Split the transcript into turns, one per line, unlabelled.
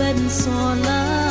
vẫn xóa lắm